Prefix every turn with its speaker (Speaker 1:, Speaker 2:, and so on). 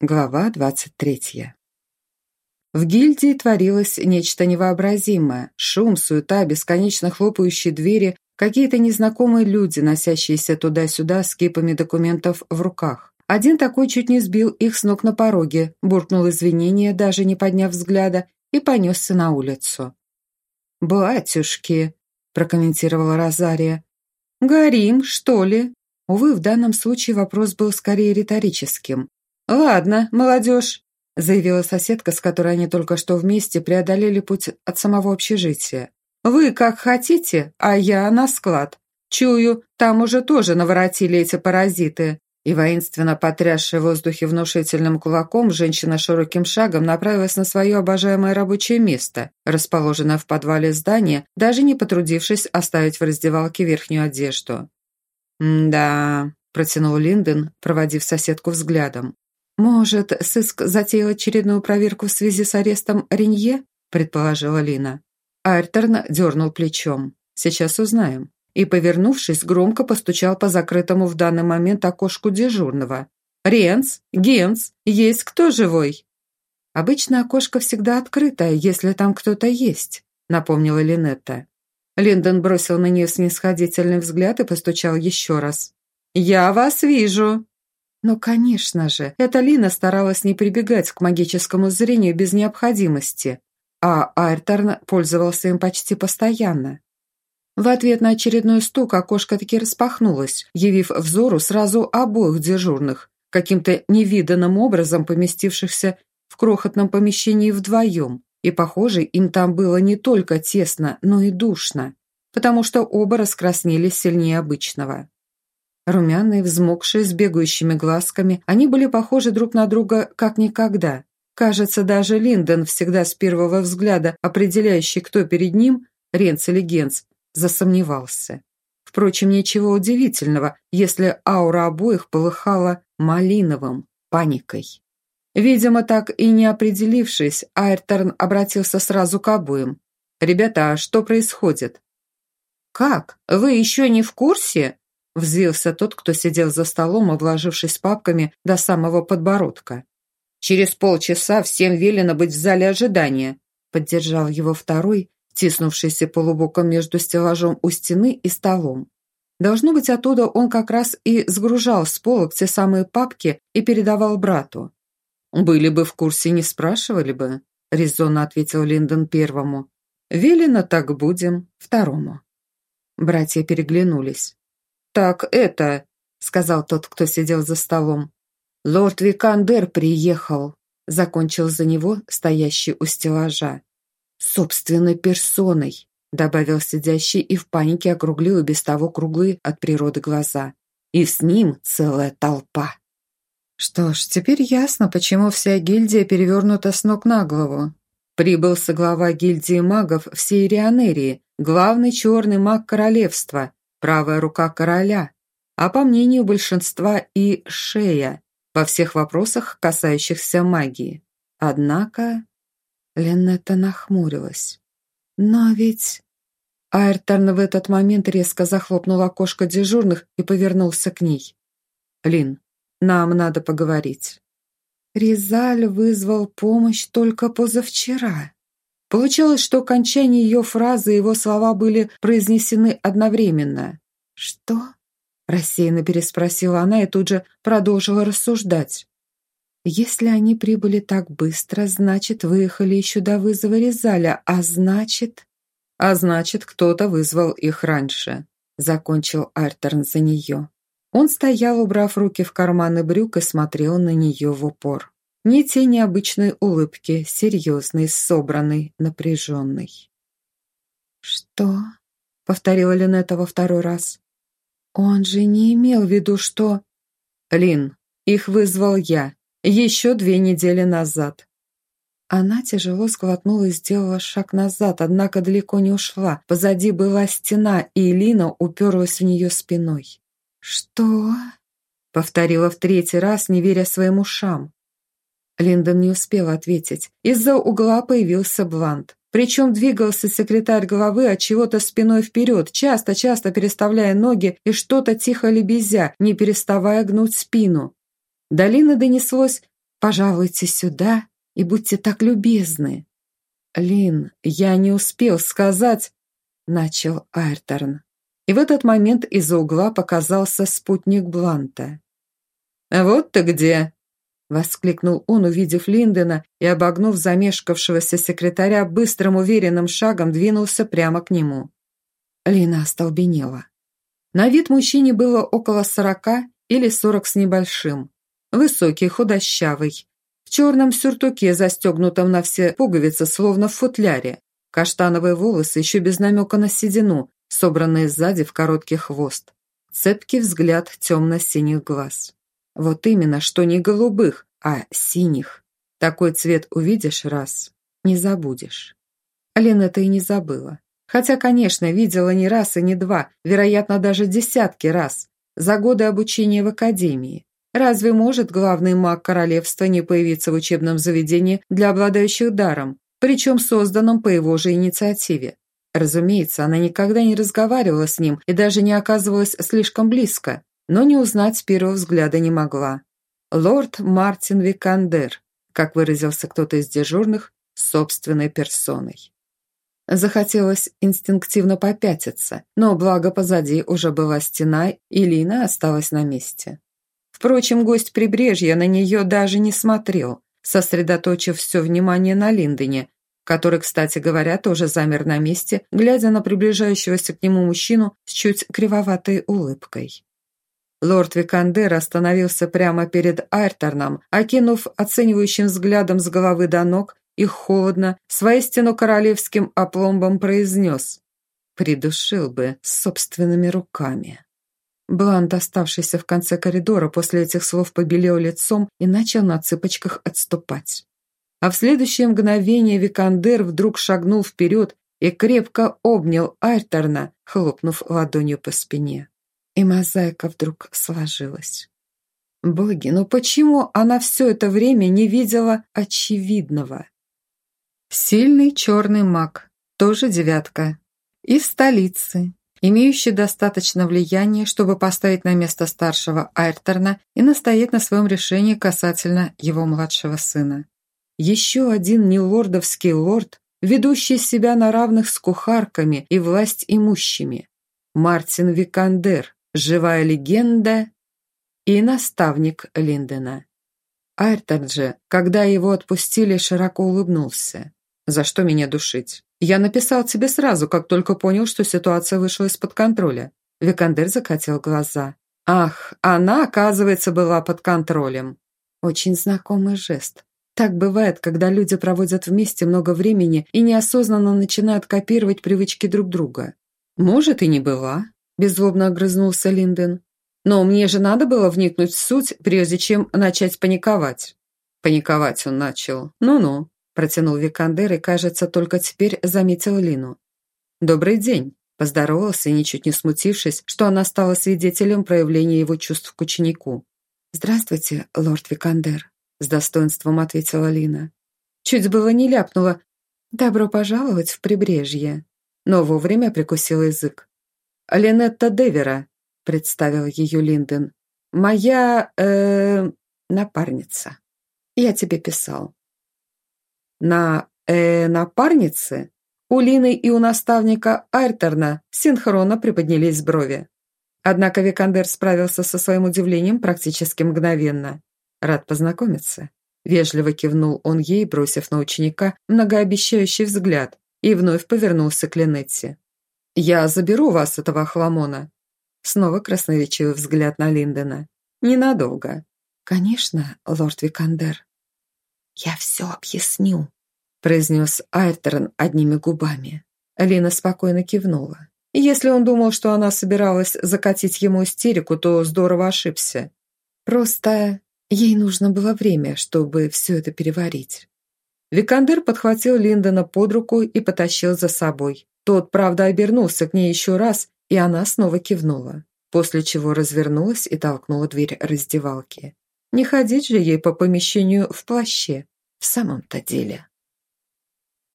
Speaker 1: Глава 23. В гильдии творилось нечто невообразимое. Шум, суета, бесконечно хлопающие двери, какие-то незнакомые люди, носящиеся туда-сюда с кипами документов в руках. Один такой чуть не сбил их с ног на пороге, буркнул извинения, даже не подняв взгляда, и понесся на улицу. «Батюшки», – прокомментировала Розария. «Горим, что ли?» Увы, в данном случае вопрос был скорее риторическим. «Ладно, молодежь», – заявила соседка, с которой они только что вместе преодолели путь от самого общежития. «Вы как хотите, а я на склад. Чую, там уже тоже наворотили эти паразиты». И воинственно потрясшая в воздухе внушительным кулаком, женщина широким шагом направилась на свое обожаемое рабочее место, расположенное в подвале здания, даже не потрудившись оставить в раздевалке верхнюю одежду. «Да», – протянул Линден, проводив соседку взглядом. «Может, сыск затеял очередную проверку в связи с арестом Ренье?» – предположила Лина. Айрторн дернул плечом. «Сейчас узнаем». И, повернувшись, громко постучал по закрытому в данный момент окошку дежурного. «Ренс! Генс! Есть кто живой?» «Обычно окошко всегда открытое, если там кто-то есть», – напомнила Линетта. Линдон бросил на нее снисходительный взгляд и постучал еще раз. «Я вас вижу!» Ну, конечно же, эта Лина старалась не прибегать к магическому зрению без необходимости, а Айрторн пользовался им почти постоянно. В ответ на очередной стук окошко таки распахнулось, явив взору сразу обоих дежурных, каким-то невиданным образом поместившихся в крохотном помещении вдвоем. И, похоже, им там было не только тесно, но и душно, потому что оба раскраснелись сильнее обычного. Румяные, взмокшие, с бегающими глазками, они были похожи друг на друга как никогда. Кажется, даже Линдон, всегда с первого взгляда определяющий, кто перед ним, Ренц или Генц, засомневался. Впрочем, ничего удивительного, если аура обоих полыхала малиновым, паникой. Видимо, так и не определившись, Айрторн обратился сразу к обоим. «Ребята, а что происходит?» «Как? Вы еще не в курсе?» Взвился тот, кто сидел за столом, обложившись папками до самого подбородка. «Через полчаса всем велено быть в зале ожидания», поддержал его второй, тиснувшийся полубоком между стеллажом у стены и столом. Должно быть, оттуда он как раз и сгружал с полок те самые папки и передавал брату. «Были бы в курсе, не спрашивали бы», — резонно ответил Линдон первому. «Велено так будем второму». Братья переглянулись. «Так это», — сказал тот, кто сидел за столом. «Лорд Викандер приехал», — закончил за него стоящий у стеллажа. «Собственной персоной», — добавил сидящий и в панике округлил и без того круглые от природы глаза. «И с ним целая толпа». Что ж, теперь ясно, почему вся гильдия перевернута с ног на голову. Прибыл соглава гильдии магов всей Рионерии, главный черный маг королевства, правая рука короля, а по мнению большинства и шея во всех вопросах, касающихся магии. Однако Ленетта нахмурилась. «Но ведь...» Айрторн в этот момент резко захлопнул окошко дежурных и повернулся к ней. «Лин, нам надо поговорить». Ризаль вызвал помощь только позавчера. Получалось, что окончание ее фразы и его слова были произнесены одновременно. «Что?» – рассеянно переспросила она и тут же продолжила рассуждать. «Если они прибыли так быстро, значит, выехали еще до вызова Резаля, а значит...» «А значит, кто-то вызвал их раньше», – закончил Альтерн за нее. Он стоял, убрав руки в карманы брюк и смотрел на нее в упор. Ни тени обычной улыбки, серьезной, собранной, напряженной. «Что?» — повторила Линетта во второй раз. «Он же не имел в виду, что...» «Лин, их вызвал я. Еще две недели назад». Она тяжело сглотнула и сделала шаг назад, однако далеко не ушла. Позади была стена, и Лина уперлась в нее спиной. «Что?» — повторила в третий раз, не веря своим ушам. Линдон не успел ответить. Из-за угла появился Блант. Причем двигался секретарь головы от чего-то спиной вперед, часто-часто переставляя ноги и что-то тихо лебезя, не переставая гнуть спину. До Лины донеслось Пожалуйте сюда и будьте так любезны». «Лин, я не успел сказать...» — начал Айрторн. И в этот момент из-за угла показался спутник Бланта. «Вот ты где!» — воскликнул он, увидев Линдена и, обогнув замешкавшегося секретаря, быстрым уверенным шагом двинулся прямо к нему. Лина остолбенела. На вид мужчине было около сорока или сорок с небольшим. Высокий, худощавый. В черном сюртуке, застегнутом на все пуговицы, словно в футляре. Каштановые волосы, еще без намека на седину, собранные сзади в короткий хвост. Цепкий взгляд темно-синих глаз. Вот именно, что не голубых, а синих. Такой цвет увидишь раз, не забудешь. Лена это и не забыла. Хотя, конечно, видела не раз и не два, вероятно, даже десятки раз, за годы обучения в академии. Разве может главный маг королевства не появиться в учебном заведении для обладающих даром, причем созданном по его же инициативе? Разумеется, она никогда не разговаривала с ним и даже не оказывалась слишком близко, но не узнать с первого взгляда не могла. Лорд Мартин Викандер, как выразился кто-то из дежурных, собственной персоной. Захотелось инстинктивно попятиться, но благо позади уже была стена, и Лина осталась на месте. Впрочем, гость прибрежья на нее даже не смотрел, сосредоточив все внимание на Линдоне, который, кстати говоря, тоже замер на месте, глядя на приближающегося к нему мужчину с чуть кривоватой улыбкой. Лорд Викандер остановился прямо перед Айрторном, окинув оценивающим взглядом с головы до ног и холодно, с воистину королевским опломбом произнес «Придушил бы собственными руками». Блант, оставшийся в конце коридора, после этих слов побелел лицом и начал на цыпочках отступать. А в следующее мгновение Викандер вдруг шагнул вперед и крепко обнял Айрторна, хлопнув ладонью по спине. И мозаика вдруг сложилась. Боги, ну почему она все это время не видела очевидного? Сильный черный маг, тоже девятка. Из столицы, имеющий достаточно влияния, чтобы поставить на место старшего Айрторна и настоять на своем решении касательно его младшего сына. Еще один нелордовский лорд, ведущий себя на равных с кухарками и власть имущими. Мартин Викандер, живая легенда и наставник Линдена. Айртон же, когда его отпустили, широко улыбнулся. За что меня душить? Я написал тебе сразу, как только понял, что ситуация вышла из-под контроля. Викандер закатил глаза. Ах, она, оказывается, была под контролем. Очень знакомый жест. Так бывает, когда люди проводят вместе много времени и неосознанно начинают копировать привычки друг друга. Может, и не была, беззлобно огрызнулся Линден. Но мне же надо было вникнуть в суть, прежде чем начать паниковать. Паниковать он начал. Ну-ну протянул Викандер и, кажется, только теперь заметил Лину. «Добрый день», – поздоровался, ничуть не смутившись, что она стала свидетелем проявления его чувств к ученику. «Здравствуйте, лорд Викандер», – с достоинством ответила Лина. Чуть было не ляпнула «Добро пожаловать в прибрежье», но вовремя прикусил язык. «Линетта Девера», – представил ее Линден. «Моя... э напарница. Я тебе писал». На э, напарнице у Лины и у наставника Айртерна синхронно приподнялись брови. Однако Викандер справился со своим удивлением практически мгновенно. «Рад познакомиться». Вежливо кивнул он ей, бросив на ученика многообещающий взгляд, и вновь повернулся к Линетте. «Я заберу вас, этого хламона». Снова красноречивый взгляд на Линдена. «Ненадолго». «Конечно, лорд Викандер». «Я все объясню», – произнес Айртерн одними губами. Лина спокойно кивнула. Если он думал, что она собиралась закатить ему истерику, то здорово ошибся. Просто ей нужно было время, чтобы все это переварить. Викандер подхватил Линдона под руку и потащил за собой. Тот, правда, обернулся к ней еще раз, и она снова кивнула, после чего развернулась и толкнула дверь раздевалки. Не ходить же ей по помещению в плаще, в самом-то деле.